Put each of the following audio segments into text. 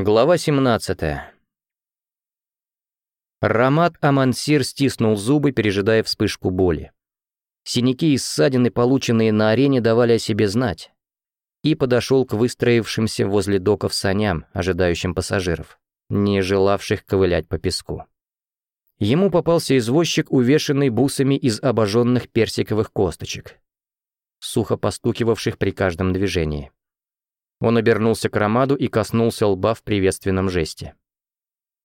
Глава 17. Рамат Амансир стиснул зубы, пережидая вспышку боли. Синяки и ссадины, полученные на арене, давали о себе знать. И подошел к выстроившимся возле доков саням, ожидающим пассажиров, не желавших ковылять по песку. Ему попался извозчик, увешанный бусами из обожженных персиковых косточек, сухо постукивавших при каждом движении. Он обернулся к Ромаду и коснулся лба в приветственном жесте.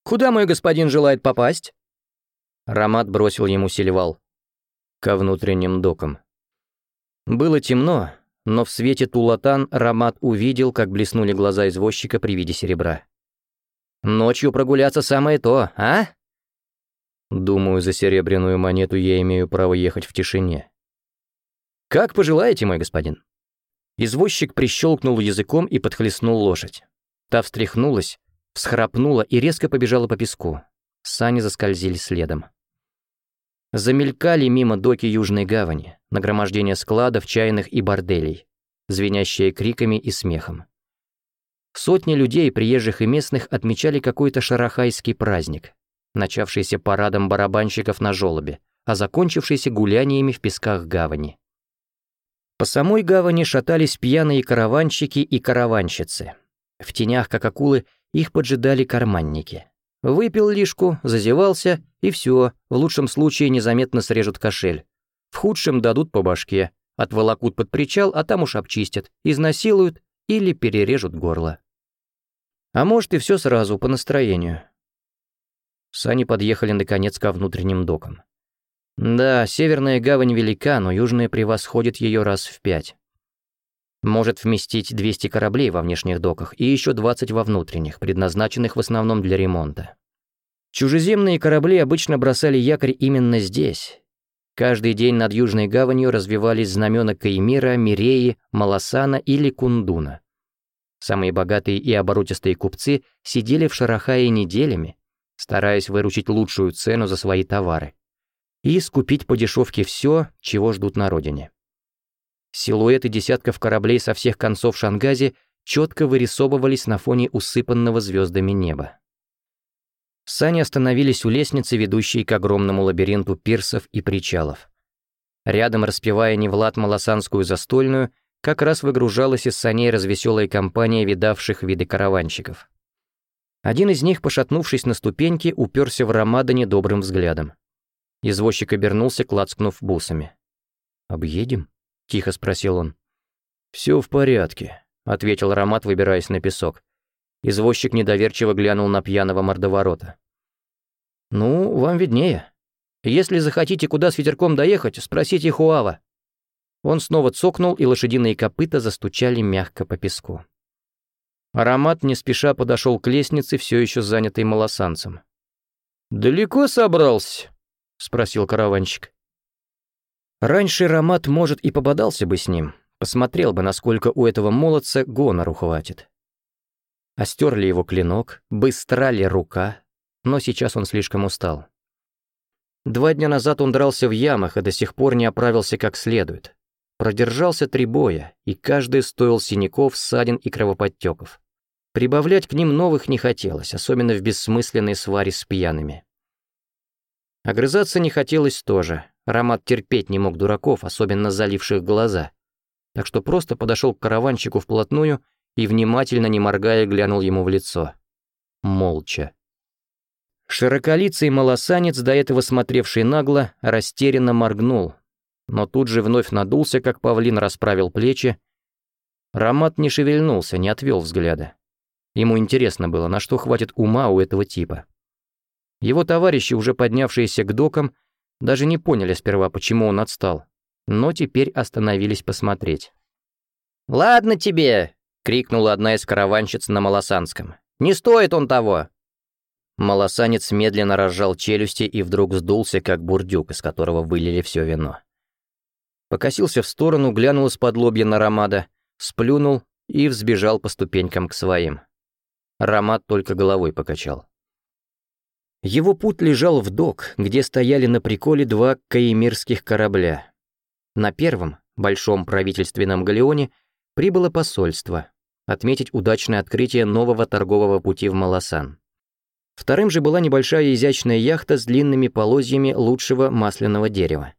«Куда мой господин желает попасть?» Ромат бросил ему сильвал. Ко внутренним докам. Было темно, но в свете тулатан Ромат увидел, как блеснули глаза извозчика при виде серебра. «Ночью прогуляться самое то, а?» «Думаю, за серебряную монету я имею право ехать в тишине». «Как пожелаете, мой господин». Извозчик прищелкнул языком и подхлестнул лошадь. Та встряхнулась, всхрапнула и резко побежала по песку. Сани заскользили следом. Замелькали мимо доки Южной гавани, нагромождение складов, чайных и борделей, звенящие криками и смехом. Сотни людей, приезжих и местных, отмечали какой-то шарахайский праздник, начавшийся парадом барабанщиков на жолобе, а закончившийся гуляниями в песках гавани. По самой гавани шатались пьяные караванщики и караванщицы. В тенях, как акулы, их поджидали карманники. Выпил лишку, зазевался, и все, в лучшем случае незаметно срежут кошель. В худшем дадут по башке, отволокут под причал, а там уж обчистят, изнасилуют или перережут горло. А может и все сразу, по настроению. Сани подъехали наконец ко внутренним докам. Да, северная гавань велика, но южная превосходит ее раз в пять. Может вместить 200 кораблей во внешних доках и еще 20 во внутренних, предназначенных в основном для ремонта. Чужеземные корабли обычно бросали якорь именно здесь. Каждый день над Южной гаванью развивались знамена Каймира, Миреи, Маласана или Кундуна. Самые богатые и оборотистые купцы сидели в Шарахае неделями, стараясь выручить лучшую цену за свои товары и скупить по дешевке все, чего ждут на родине. Силуэты десятков кораблей со всех концов Шангази четко вырисовывались на фоне усыпанного звездами неба. Сани остановились у лестницы, ведущей к огромному лабиринту пирсов и причалов. Рядом, распевая невлад малосанскую застольную, как раз выгружалась из саней развеселая компания видавших виды караванщиков. Один из них, пошатнувшись на ступеньке, уперся в рамадане добрым взглядом. Извозчик обернулся, клацкнув бусами. «Объедем?» — тихо спросил он. Всё в порядке», — ответил Ромат, выбираясь на песок. Извозчик недоверчиво глянул на пьяного мордоворота. «Ну, вам виднее. Если захотите куда с ветерком доехать, спросите Хуава». Он снова цокнул, и лошадиные копыта застучали мягко по песку. Аромат не спеша подошел к лестнице, всё ещё занятой малосанцем. «Далеко собрался?» спросил караванщик. Раньше Ромат, может, и пободался бы с ним, посмотрел бы, насколько у этого молодца гонору хватит. А стерли его клинок, быстра ли рука, но сейчас он слишком устал. Два дня назад он дрался в ямах и до сих пор не оправился как следует. Продержался три боя, и каждый стоил синяков, ссадин и кровоподтеков. Прибавлять к ним новых не хотелось, особенно в бессмысленной сваре с пьяными. Огрызаться не хотелось тоже. Ромат терпеть не мог дураков, особенно заливших глаза. Так что просто подошел к караванщику вплотную и, внимательно не моргая, глянул ему в лицо. Молча. Широколицый малосанец, до этого смотревший нагло, растерянно моргнул, но тут же вновь надулся, как павлин расправил плечи. Ромат не шевельнулся, не отвел взгляда. Ему интересно было, на что хватит ума у этого типа. Его товарищи, уже поднявшиеся к докам, даже не поняли сперва, почему он отстал, но теперь остановились посмотреть. «Ладно тебе!» — крикнула одна из караванщиц на Малосанском. «Не стоит он того!» Малосанец медленно разжал челюсти и вдруг сдулся, как бурдюк, из которого вылили все вино. Покосился в сторону, глянул из-под лобья на Ромада, сплюнул и взбежал по ступенькам к своим. Ромад только головой покачал. Его путь лежал в док, где стояли на приколе два каимирских корабля. На первом, большом правительственном галеоне, прибыло посольство, отметить удачное открытие нового торгового пути в Маласан. Вторым же была небольшая изящная яхта с длинными полозьями лучшего масляного дерева.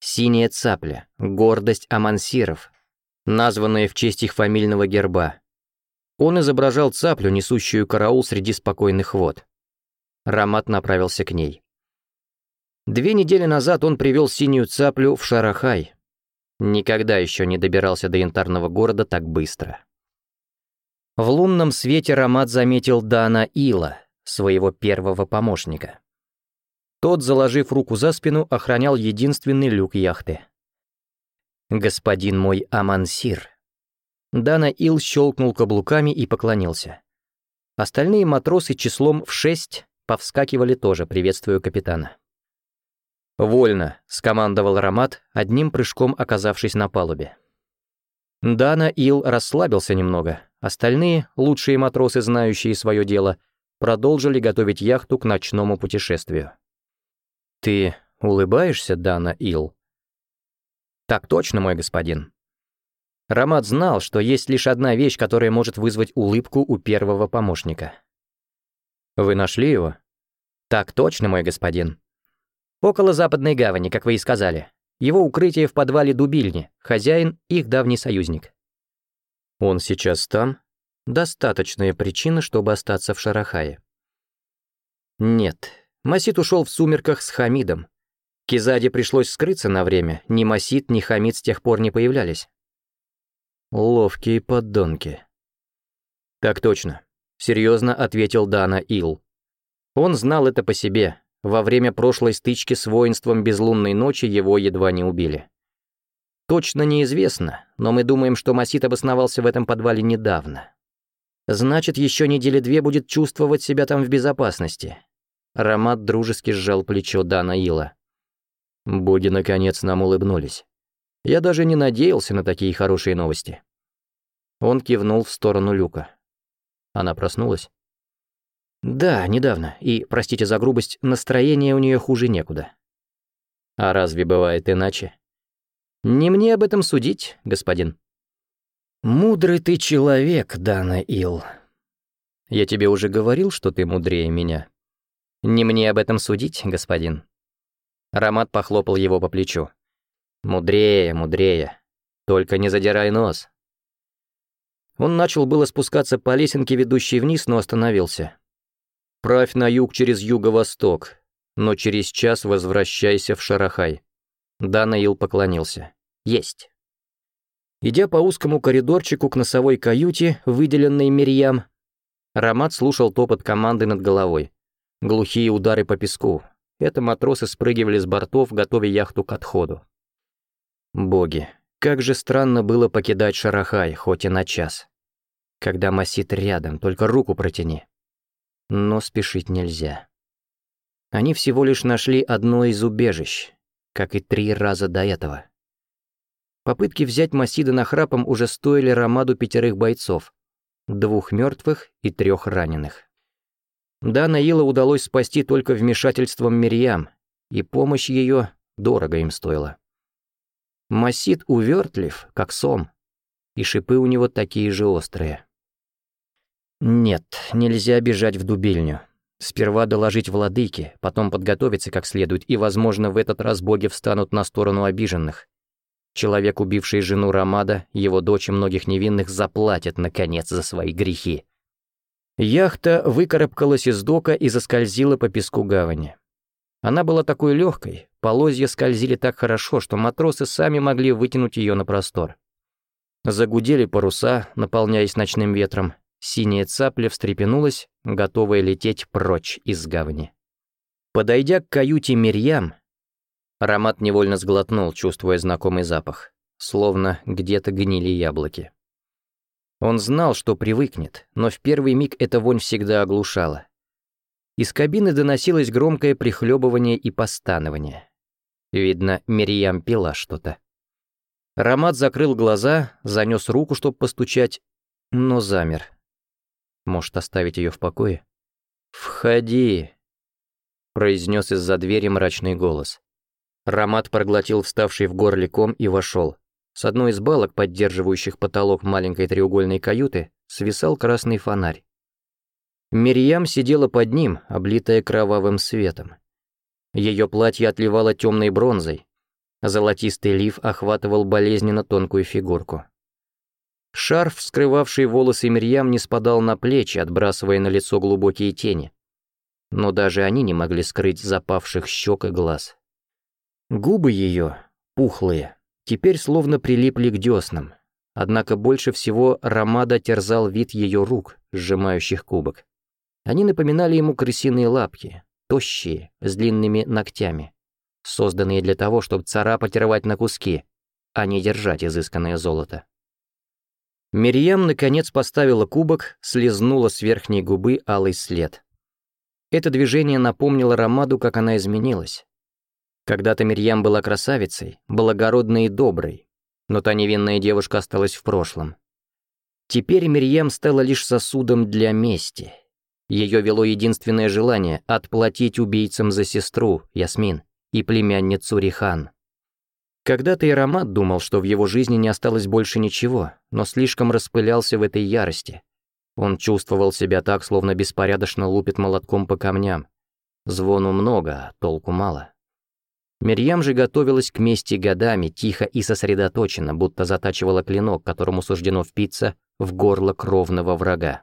«Синяя цапля», «Гордость амансиров», названная в честь их фамильного герба. Он изображал цаплю, несущую караул среди спокойных вод. Рамат направился к ней. Две недели назад он привел синюю цаплю в Шарахай. Никогда еще не добирался до янтарного города так быстро. В лунном свете Рамат заметил Дана Ила, своего первого помощника. Тот, заложив руку за спину, охранял единственный люк яхты. «Господин мой Амансир». Дана Ил щелкнул каблуками и поклонился. Остальные матросы числом в шесть повскакивали тоже, приветствуя капитана. «Вольно», — скомандовал Ромат, одним прыжком оказавшись на палубе. Дана Ил расслабился немного, остальные, лучшие матросы, знающие свое дело, продолжили готовить яхту к ночному путешествию. «Ты улыбаешься, Дана Ил?» «Так точно, мой господин». Ромат знал, что есть лишь одна вещь, которая может вызвать улыбку у первого помощника — «Вы нашли его?» «Так точно, мой господин». «Около Западной гавани, как вы и сказали. Его укрытие в подвале Дубильни, хозяин их давний союзник». «Он сейчас там?» «Достаточная причина, чтобы остаться в Шарахае». «Нет. Масид ушел в сумерках с Хамидом. Кизаде пришлось скрыться на время, ни Масид, ни Хамид с тех пор не появлялись». «Ловкие поддонки». «Так точно. — серьезно ответил Дана Ил. Он знал это по себе. Во время прошлой стычки с воинством Безлунной Ночи его едва не убили. Точно неизвестно, но мы думаем, что Масит обосновался в этом подвале недавно. Значит, еще недели две будет чувствовать себя там в безопасности. Ромат дружески сжал плечо Дана Ила. Боги, наконец, нам улыбнулись. Я даже не надеялся на такие хорошие новости. Он кивнул в сторону люка. Она проснулась? Да, недавно. И, простите за грубость, настроение у нее хуже некуда. А разве бывает иначе? Не мне об этом судить, господин. Мудрый ты человек, Данаил. Я тебе уже говорил, что ты мудрее меня. Не мне об этом судить, господин. Ромат похлопал его по плечу. Мудрее, мудрее. Только не задирай нос. Он начал было спускаться по лесенке, ведущей вниз, но остановился. «Правь на юг через юго-восток, но через час возвращайся в Шарахай». Данаил поклонился. «Есть». Идя по узкому коридорчику к носовой каюте, выделенной Мирьям, Ромат слушал топот команды над головой. Глухие удары по песку. Это матросы спрыгивали с бортов, готовя яхту к отходу. «Боги, как же странно было покидать Шарахай, хоть и на час. Когда Масит рядом, только руку протяни. Но спешить нельзя. Они всего лишь нашли одно из убежищ, как и три раза до этого. Попытки взять Масида нахрапом уже стоили Ромаду пятерых бойцов, двух мертвых и трех раненых. Да, Наила удалось спасти только вмешательством Мирьям, и помощь ее дорого им стоила. Масит увертлив, как сом, и шипы у него такие же острые. Нет, нельзя бежать в дубильню. Сперва доложить владыке, потом подготовиться как следует, и, возможно, в этот раз боги встанут на сторону обиженных. Человек, убивший жену Рамада, его дочь и многих невинных, заплатят наконец, за свои грехи. Яхта выкарабкалась из дока и заскользила по песку гавани. Она была такой легкой, полозья скользили так хорошо, что матросы сами могли вытянуть ее на простор. Загудели паруса, наполняясь ночным ветром. Синяя цапля встрепенулась, готовая лететь прочь из гавани. Подойдя к каюте Мирьям, Аромат невольно сглотнул, чувствуя знакомый запах, словно где-то гнили яблоки. Он знал, что привыкнет, но в первый миг эта вонь всегда оглушала, из кабины доносилось громкое прихлебывание и постанование. Видно, Мирьям пила что-то. Ромат закрыл глаза, занес руку, чтобы постучать, но замер. Может, оставить ее в покое? «Входи!» — произнес из-за двери мрачный голос. Ромат проглотил вставший в горле ком и вошел. С одной из балок, поддерживающих потолок маленькой треугольной каюты, свисал красный фонарь. Мирьям сидела под ним, облитая кровавым светом. Ее платье отливало темной бронзой. Золотистый лиф охватывал болезненно тонкую фигурку. Шарф, скрывавший волосы Мирьям, не спадал на плечи, отбрасывая на лицо глубокие тени. Но даже они не могли скрыть запавших щек и глаз. Губы ее, пухлые, теперь словно прилипли к деснам. Однако больше всего Ромада терзал вид ее рук, сжимающих кубок. Они напоминали ему крысиные лапки, тощие, с длинными ногтями, созданные для того, чтобы царапать и рвать на куски, а не держать изысканное золото. Мирьям, наконец, поставила кубок, слезнула с верхней губы алый след. Это движение напомнило Ромаду, как она изменилась. Когда-то Мирьям была красавицей, благородной и доброй, но та невинная девушка осталась в прошлом. Теперь Мирьям стала лишь сосудом для мести — ее вело единственное желание — отплатить убийцам за сестру, Ясмин, и племянницу Рихан. Когда-то Ирамат думал, что в его жизни не осталось больше ничего, но слишком распылялся в этой ярости. Он чувствовал себя так, словно беспорядочно лупит молотком по камням. Звону много, а толку мало. Мирьям же готовилась к мести годами, тихо и сосредоточенно, будто затачивала клинок, которому суждено впиться в горло кровного врага.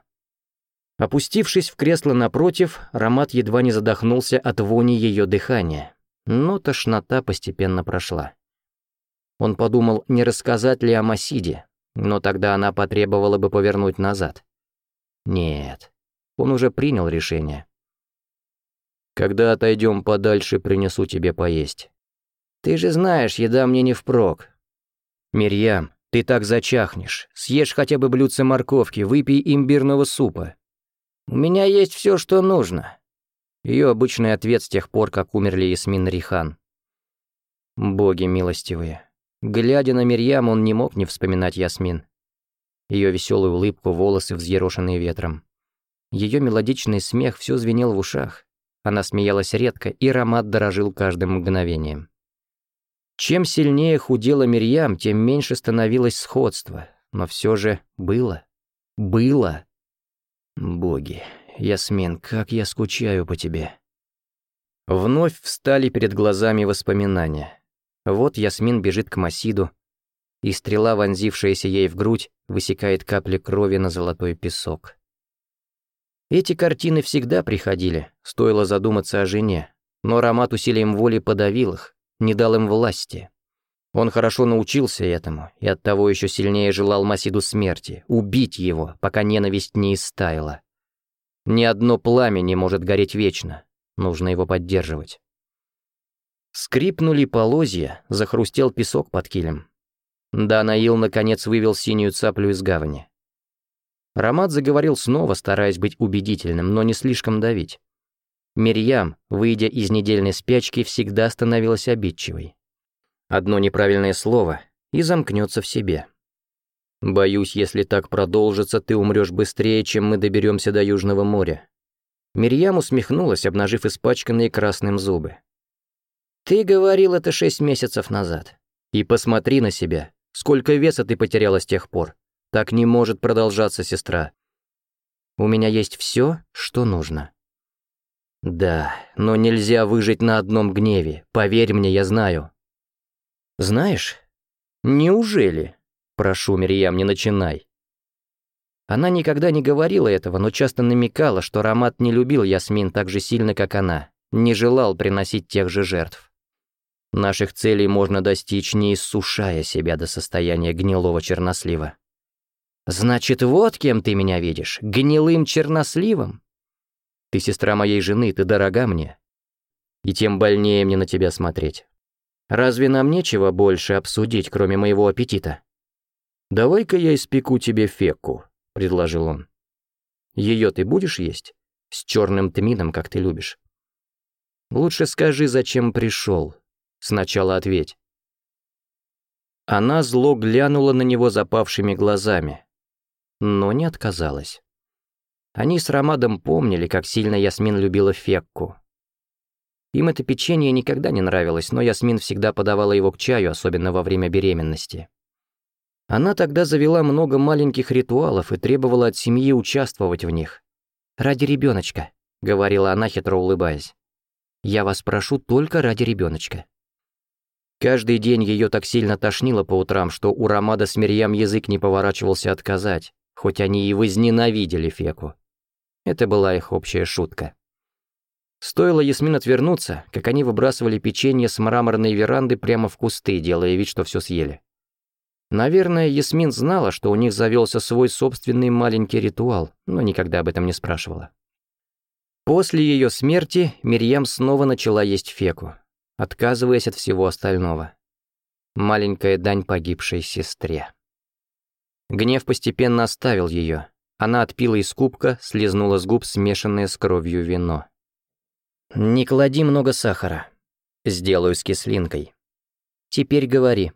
Опустившись в кресло напротив, Ромат едва не задохнулся от вони ее дыхания, но тошнота постепенно прошла. Он подумал, не рассказать ли о Масиде, но тогда она потребовала бы повернуть назад. Нет, он уже принял решение. «Когда отойдем подальше, принесу тебе поесть». «Ты же знаешь, еда мне не впрок». «Мирьям, ты так зачахнешь. Съешь хотя бы блюдце морковки, выпей имбирного супа. «У меня есть все, что нужно». Ее обычный ответ с тех пор, как умерли Ясмин Рихан. Боги милостивые. Глядя на Мирьям, он не мог не вспоминать Ясмин. Ее веселую улыбку, волосы, взъерошенные ветром. Ее мелодичный смех все звенел в ушах. Она смеялась редко, и Ромат дорожил каждым мгновением. Чем сильнее худела Мирьям, тем меньше становилось сходство, но все же было. Было. Боги, Ясмин, как я скучаю по тебе. Вновь встали перед глазами воспоминания. Вот Ясмин бежит к Масиду, и стрела, вонзившаяся ей в грудь, высекает капли крови на золотой песок. Эти картины всегда приходили, стоило задуматься о жене, но аромат усилием воли подавил их, не дал им власти. Он хорошо научился этому, и оттого еще сильнее желал Масиду смерти, убить его, пока ненависть не истаяла. Ни одно пламя не может гореть вечно, нужно его поддерживать. Скрипнули полозья, захрустел песок под килем. Данаил наконец вывел синюю цаплю из гавани. Ромат заговорил снова, стараясь быть убедительным, но не слишком давить. Мирьям, выйдя из недельной спячки, всегда становилась обидчивой. Одно неправильное слово, и замкнется в себе. Боюсь, если так продолжится, ты умрешь быстрее, чем мы доберемся до Южного моря. Мирьям усмехнулась, обнажив испачканные красным зубы. «Ты говорил это шесть месяцев назад. И посмотри на себя. Сколько веса ты потеряла с тех пор. Так не может продолжаться, сестра. У меня есть все, что нужно». «Да, но нельзя выжить на одном гневе. Поверь мне, я знаю. Знаешь, неужели? Прошу, Мирьям, не начинай. Она никогда не говорила этого, но часто намекала, что Ромат не любил Ясмин так же сильно, как она, не желал приносить тех же жертв. Наших целей можно достичь, не иссушая себя до состояния гнилого чернослива. «Значит, вот кем ты меня видишь, гнилым черносливом? Ты сестра моей жены, ты дорога мне. И тем больнее мне на тебя смотреть. Разве нам нечего больше обсудить, кроме моего аппетита?» «Давай-ка я испеку тебе фекку», — предложил он. «Ее ты будешь есть? С черным тмином, как ты любишь?» «Лучше скажи, зачем пришел. Сначала ответь». Она зло глянула на него запавшими глазами, но не отказалась. Они с Ромадом помнили, как сильно Ясмин любила Фекку, им это печенье никогда не нравилось, но Ясмин всегда подавала его к чаю, особенно во время беременности. Она тогда завела много маленьких ритуалов и требовала от семьи участвовать в них. «Ради ребёночка», — говорила она, хитро улыбаясь. «Я вас прошу только ради ребёночка». Каждый день её так сильно тошнило по утрам, что у Рамада с Мирьям язык не поворачивался отказать, хоть они и возненавидели Феку. Это была их общая шутка. Стоило Ясмин отвернуться, как они выбрасывали печенье с мраморной веранды прямо в кусты, делая вид, что все съели. Наверное, Ясмин знала, что у них завелся свой собственный маленький ритуал, но никогда об этом не спрашивала. После ее смерти Мирьям снова начала есть феку, отказываясь от всего остального. Маленькая дань погибшей сестре. Гнев постепенно оставил ее. Она отпила из кубка, слезнула с губ смешанное с кровью вино. Не клади много сахара. Сделаю с кислинкой. Теперь говори.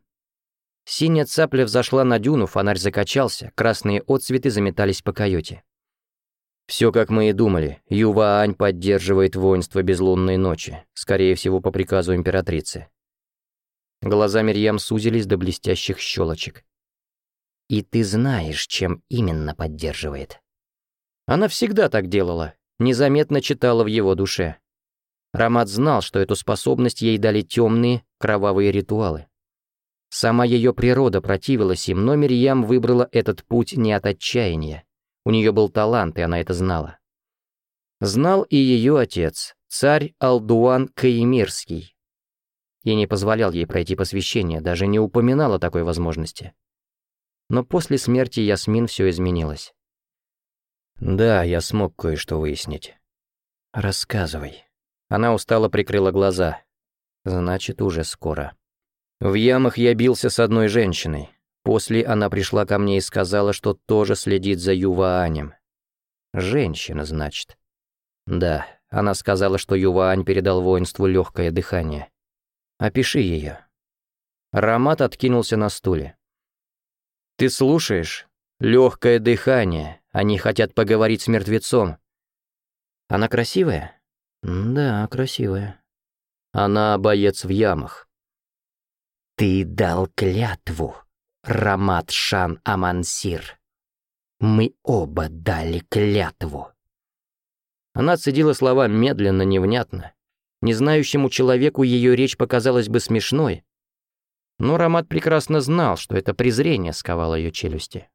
Синяя цапля взошла на дюну, фонарь закачался, красные отцветы заметались по койоте. Все как мы и думали, Юваань поддерживает воинство безлунной ночи, скорее всего, по приказу императрицы. Глаза Мерьям сузились до блестящих щелочек. «И ты знаешь, чем именно поддерживает». Она всегда так делала, незаметно читала в его душе. Рамат знал, что эту способность ей дали темные, кровавые ритуалы. Сама ее природа противилась им, но Мирьям выбрала этот путь не от отчаяния. У нее был талант, и она это знала. Знал и ее отец, царь Алдуан Каимирский. И не позволял ей пройти посвящение, даже не упоминал о такой возможности. Но после смерти Ясмин все изменилось. «Да, я смог кое-что выяснить. Рассказывай». Она устало прикрыла глаза. Значит, уже скоро. В ямах я бился с одной женщиной. После она пришла ко мне и сказала, что тоже следит за Юваанем. Женщина, значит. Да, она сказала, что Юваань передал воинству легкое дыхание. Опиши ее. Ромат откинулся на стуле. «Ты слушаешь? Легкое дыхание. Они хотят поговорить с мертвецом». «Она красивая?» «Да, красивая». «Она боец в ямах». «Ты дал клятву, Рамат Шан Амансир. Мы оба дали клятву». Она цедила слова медленно, невнятно. Незнающему человеку ее речь показалась бы смешной. Но Рамат прекрасно знал, что это презрение сковало ее челюсти.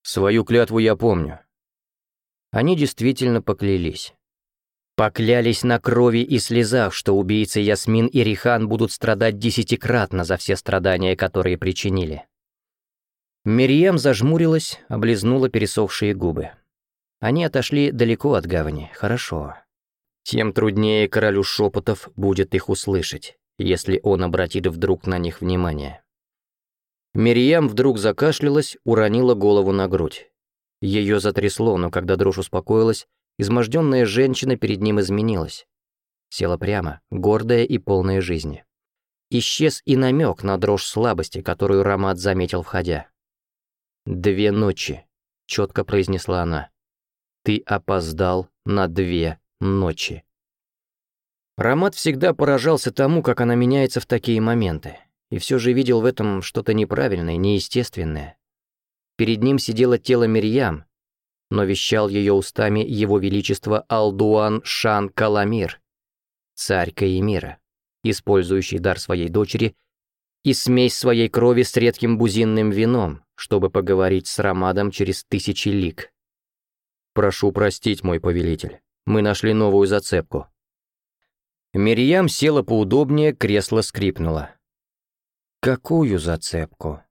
«Свою клятву я помню». Они действительно поклялись. Поклялись на крови и слезах, что убийцы Ясмин и Рихан будут страдать десятикратно за все страдания, которые причинили. Мирьям зажмурилась, облизнула пересохшие губы. Они отошли далеко от гавани, хорошо. Тем труднее королю шепотов будет их услышать, если он обратит вдруг на них внимание. Мирьям вдруг закашлялась, уронила голову на грудь. Ее затрясло, но когда дрожь успокоилась, Изможденная женщина перед ним изменилась. Села прямо, гордая и полная жизни. Исчез и намек на дрожь слабости, которую Рамат заметил, входя. «Две ночи», — четко произнесла она. «Ты опоздал на две ночи». Рамат всегда поражался тому, как она меняется в такие моменты, и все же видел в этом что-то неправильное, неестественное. Перед ним сидело тело Мирьям, но вещал ее устами его величество Алдуан Шан Каламир, царь Каимира, использующий дар своей дочери и смесь своей крови с редким бузинным вином, чтобы поговорить с Рамадом через тысячи лик. «Прошу простить, мой повелитель, мы нашли новую зацепку». Мирьям села поудобнее, кресло скрипнуло. «Какую зацепку?»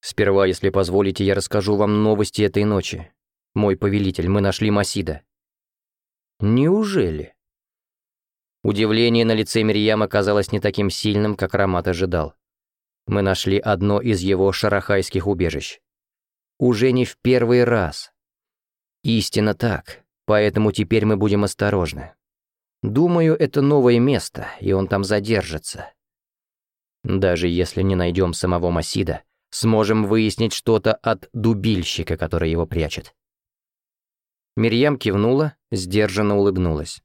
Сперва, если позволите, я расскажу вам новости этой ночи. «Мой повелитель, мы нашли Масида». «Неужели?» Удивление на лице Мирьям оказалось не таким сильным, как Рамат ожидал. Мы нашли одно из его шарахайских убежищ. Уже не в первый раз. Истинно так, поэтому теперь мы будем осторожны. Думаю, это новое место, и он там задержится. Даже если не найдем самого Масида, сможем выяснить что-то от дубильщика, который его прячет. Мирьям кивнула, сдержанно улыбнулась.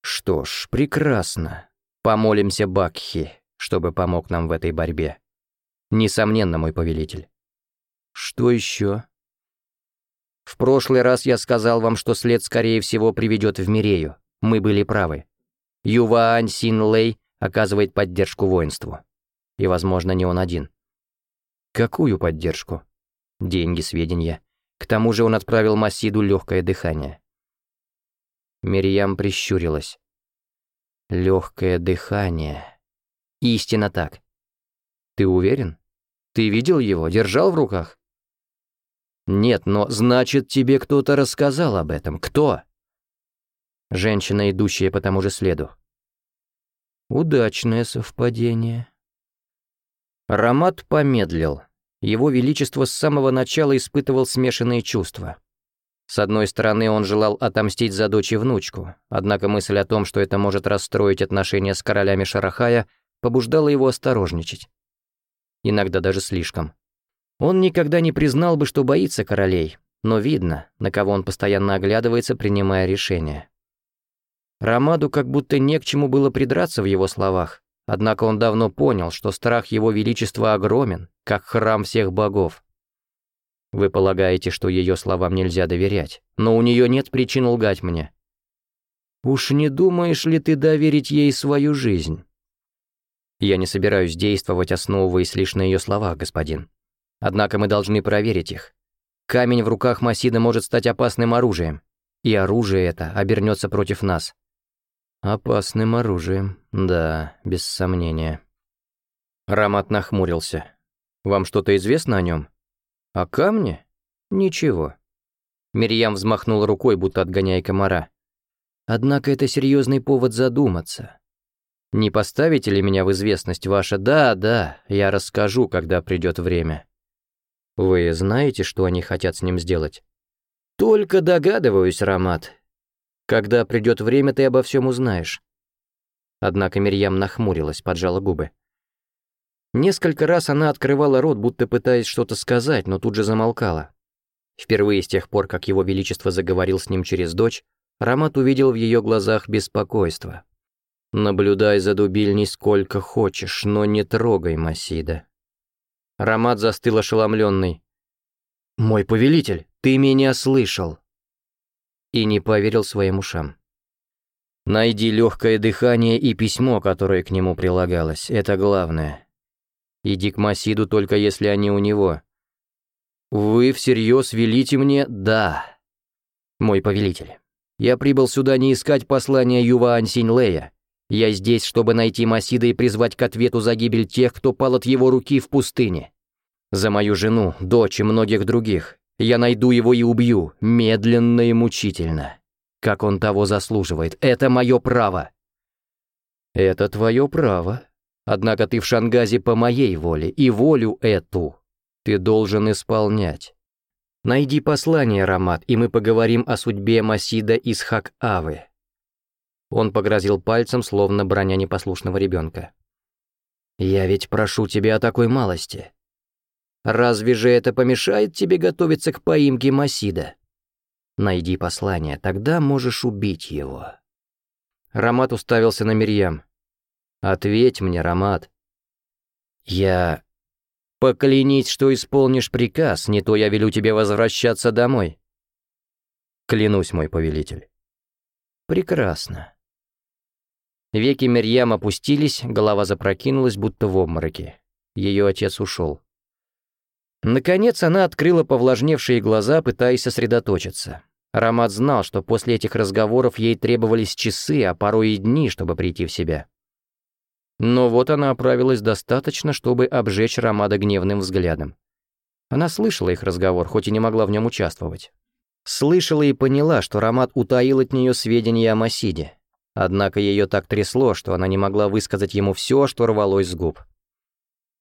«Что ж, прекрасно. Помолимся Бакхи, чтобы помог нам в этой борьбе. Несомненно, мой повелитель». «Что еще?» «В прошлый раз я сказал вам, что след, скорее всего, приведет в Мирею. Мы были правы. Юваань Син Лэй оказывает поддержку воинству. И, возможно, не он один». «Какую поддержку?» «Деньги, сведения». К тому же он отправил Масиду легкое дыхание. Мирьям прищурилась. Легкое дыхание. Истинно так. Ты уверен? Ты видел его, держал в руках? Нет, но значит, тебе кто-то рассказал об этом. Кто? Женщина, идущая по тому же следу. Удачное совпадение. Ромат помедлил его величество с самого начала испытывал смешанные чувства. С одной стороны, он желал отомстить за дочь и внучку, однако мысль о том, что это может расстроить отношения с королями Шарахая, побуждала его осторожничать. Иногда даже слишком. Он никогда не признал бы, что боится королей, но видно, на кого он постоянно оглядывается, принимая решения. Ромаду как будто не к чему было придраться в его словах, Однако он давно понял, что страх его величества огромен, как храм всех богов. Вы полагаете, что ее словам нельзя доверять, но у нее нет причин лгать мне. Уж не думаешь ли ты доверить ей свою жизнь? Я не собираюсь действовать, основываясь лишь на ее словах, господин. Однако мы должны проверить их. Камень в руках Масида может стать опасным оружием, и оружие это обернется против нас. Опасным оружием, да, без сомнения. Рамат нахмурился. «Вам что-то известно о нем? «О камне? Ничего». Мирьям взмахнул рукой, будто отгоняя комара. «Однако это серьезный повод задуматься. Не поставите ли меня в известность ваша? Да, да, я расскажу, когда придет время». «Вы знаете, что они хотят с ним сделать?» «Только догадываюсь, Рамат. Когда придет время, ты обо всем узнаешь». Однако Мирьям нахмурилась, поджала губы. Несколько раз она открывала рот, будто пытаясь что-то сказать, но тут же замолкала. Впервые с тех пор, как его величество заговорил с ним через дочь, Рамат увидел в ее глазах беспокойство. «Наблюдай за дубильней сколько хочешь, но не трогай Масида». Рамат застыл ошеломленный. «Мой повелитель, ты меня слышал!» и не поверил своим ушам. «Найди легкое дыхание и письмо, которое к нему прилагалось, это главное. Иди к Масиду только если они у него. Вы всерьез велите мне «да», мой повелитель. Я прибыл сюда не искать послания Юваан Синьлея. Я здесь, чтобы найти Масида и призвать к ответу за гибель тех, кто пал от его руки в пустыне. За мою жену, дочь и многих других, я найду его и убью, медленно и мучительно. Как он того заслуживает. Это мое право. Это твое право. Однако ты в Шангазе по моей воле, и волю эту ты должен исполнять. Найди послание, Рамат, и мы поговорим о судьбе Масида из Хак-Авы». Он погрозил пальцем, словно броня непослушного ребенка. «Я ведь прошу тебя о такой малости. Разве же это помешает тебе готовиться к поимке Масида? Найди послание, тогда можешь убить его. Рамат уставился на Мирьям. Ответь мне, Рамат. Я... Поклянись, что исполнишь приказ, не то я велю тебе возвращаться домой. Клянусь, мой повелитель. Прекрасно. Веки Мирьям опустились, голова запрокинулась, будто в обмороке. Ее отец ушел. Наконец она открыла повлажневшие глаза, пытаясь сосредоточиться. Рамат знал, что после этих разговоров ей требовались часы, а порой и дни, чтобы прийти в себя. Но вот она оправилась достаточно, чтобы обжечь Рамада гневным взглядом. Она слышала их разговор, хоть и не могла в нем участвовать. Слышала и поняла, что Рамат утаил от нее сведения о Масиде. Однако ее так трясло, что она не могла высказать ему все, что рвалось с губ.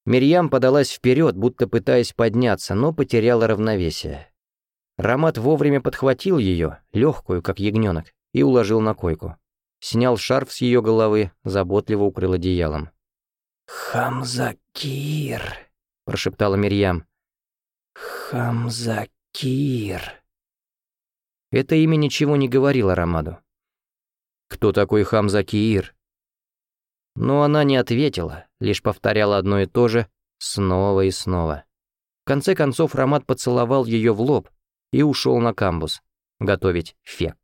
Мирьям подалась вперед, будто пытаясь подняться, но потеряла равновесие. Ромат вовремя подхватил ее, легкую, как ягненок, и уложил на койку. Снял шарф с ее головы, заботливо укрыл одеялом. «Хамзакир!» — прошептала Мирьям. «Хамзакир!» Это имя ничего не говорило Ромаду. «Кто такой Хамзакир?» Но она не ответила, лишь повторял одно и то же снова и снова. В конце концов Ромат поцеловал ее в лоб и ушел на камбус готовить фек.